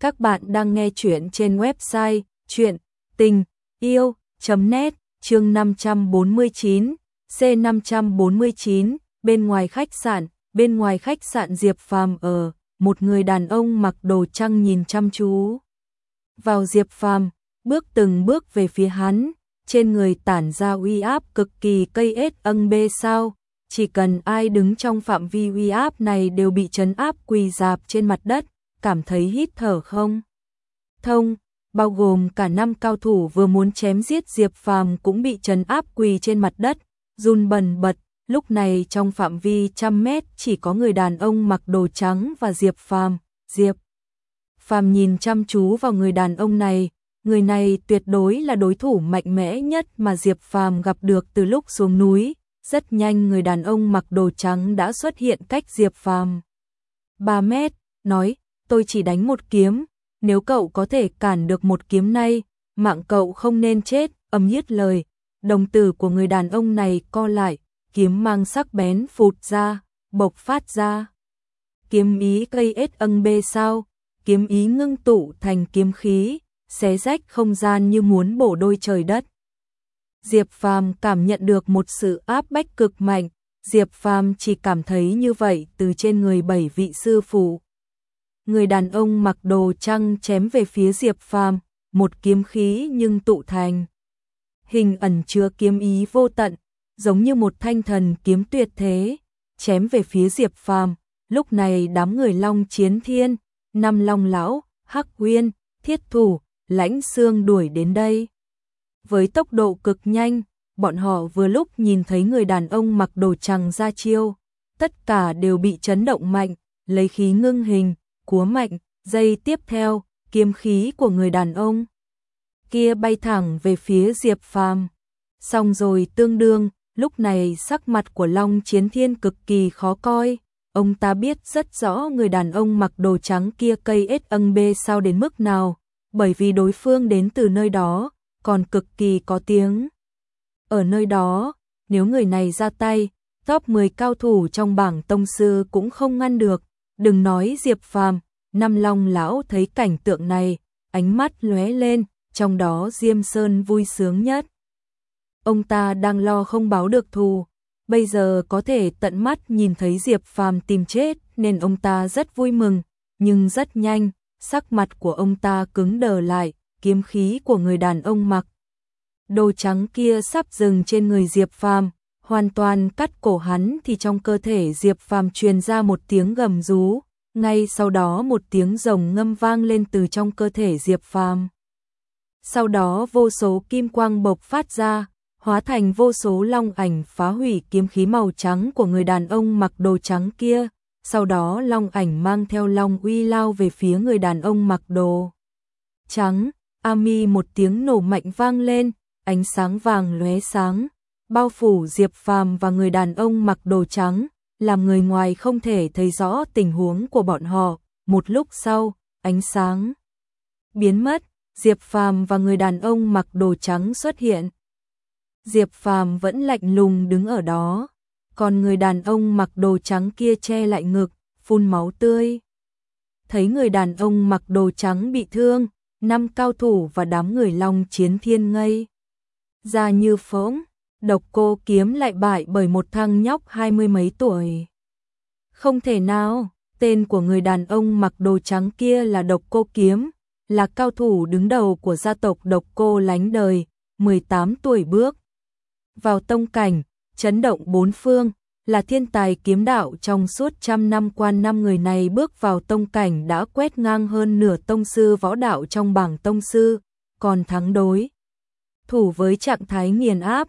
Các bạn đang nghe chuyện trên website chuyện tình yêu.net chương 549, C549, bên ngoài khách sạn, bên ngoài khách sạn Diệp Phàm ở, một người đàn ông mặc đồ trăng nhìn chăm chú. Vào Diệp Phàm, bước từng bước về phía hắn, trên người tản ra uy áp cực kỳ cây ết âng bê sao, chỉ cần ai đứng trong phạm vi uy áp này đều bị chấn áp quỳ dạp trên mặt đất, cảm thấy hít thở không. Thông, bao gồm cả năm cao thủ vừa muốn chém giết Diệp Phàm cũng bị chấn áp quỳ trên mặt đất, run bần bật, lúc này trong phạm vi trăm mét chỉ có người đàn ông mặc đồ trắng và Diệp Phàm, Diệp Phàm nhìn chăm chú vào người đàn ông này, người này tuyệt đối là đối thủ mạnh mẽ nhất mà Diệp Phàm gặp được từ lúc xuống núi, rất nhanh người đàn ông mặc đồ trắng đã xuất hiện cách Diệp Phàm 3 mét, nói, tôi chỉ đánh một kiếm, nếu cậu có thể cản được một kiếm này, mạng cậu không nên chết, âm nhiết lời, đồng tử của người đàn ông này co lại, kiếm mang sắc bén phụt ra, bộc phát ra. Kiếm ý cây ết âng bê sao, kiếm ý ngưng tụ thành kiếm khí, xé rách không gian như muốn bổ đôi trời đất. Diệp Phàm cảm nhận được một sự áp bách cực mạnh, Diệp Phàm chỉ cảm thấy như vậy từ trên người bảy vị sư phụ. Người đàn ông mặc đồ trăng chém về phía Diệp Phàm, một kiếm khí nhưng tụ thành. Hình ẩn chứa kiếm ý vô tận, giống như một thanh thần kiếm tuyệt thế, chém về phía Diệp Phàm. Lúc này đám người Long Chiến Thiên, năm Long lão, Hắc Uyên, Thiết Thủ, Lãnh Xương đuổi đến đây. Với tốc độ cực nhanh, bọn họ vừa lúc nhìn thấy người đàn ông mặc đồ trắng ra chiêu, tất cả đều bị chấn động mạnh, lấy khí ngưng hình, cúa mạnh, dây tiếp theo, kiếm khí của người đàn ông kia bay thẳng về phía Diệp Phàm. Xong rồi tương đương, lúc này sắc mặt của Long Chiến Thiên cực kỳ khó coi, ông ta biết rất rõ người đàn ông mặc đồ trắng kia cây ết âng bê sao đến mức nào, bởi vì đối phương đến từ nơi đó, còn cực kỳ có tiếng. Ở nơi đó, nếu người này ra tay, top 10 cao thủ trong bảng tông sư cũng không ngăn được, đừng nói Diệp Phàm, Nam Long lão thấy cảnh tượng này, ánh mắt lóe lên, trong đó Diêm Sơn vui sướng nhất. Ông ta đang lo không báo được thù, bây giờ có thể tận mắt nhìn thấy Diệp Phàm tìm chết nên ông ta rất vui mừng, nhưng rất nhanh, sắc mặt của ông ta cứng đờ lại, kiếm khí của người đàn ông mặc. Đồ trắng kia sắp dừng trên người Diệp Phàm, hoàn toàn cắt cổ hắn thì trong cơ thể Diệp Phàm truyền ra một tiếng gầm rú, ngay sau đó một tiếng rồng ngâm vang lên từ trong cơ thể Diệp Phàm. Sau đó vô số kim quang bộc phát ra, hóa thành vô số long ảnh phá hủy kiếm khí màu trắng của người đàn ông mặc đồ trắng kia, sau đó long ảnh mang theo long uy lao về phía người đàn ông mặc đồ trắng. Ami một tiếng nổ mạnh vang lên, ánh sáng vàng lóe sáng, bao phủ Diệp Phàm và người đàn ông mặc đồ trắng, làm người ngoài không thể thấy rõ tình huống của bọn họ. Một lúc sau, ánh sáng biến mất, Diệp Phàm và người đàn ông mặc đồ trắng xuất hiện. Diệp Phàm vẫn lạnh lùng đứng ở đó, còn người đàn ông mặc đồ trắng kia che lại ngực, phun máu tươi. Thấy người đàn ông mặc đồ trắng bị thương, năm cao thủ và đám người long chiến thiên ngây. Ra như phỗng, độc cô kiếm lại bại bởi một thằng nhóc hai mươi mấy tuổi. Không thể nào, tên của người đàn ông mặc đồ trắng kia là độc cô kiếm, là cao thủ đứng đầu của gia tộc độc cô lánh đời, 18 tuổi bước. Vào tông cảnh, chấn động bốn phương, là thiên tài kiếm đạo trong suốt trăm năm quan năm người này bước vào tông cảnh đã quét ngang hơn nửa tông sư võ đạo trong bảng tông sư, còn thắng đối. Thủ với trạng thái nghiền áp,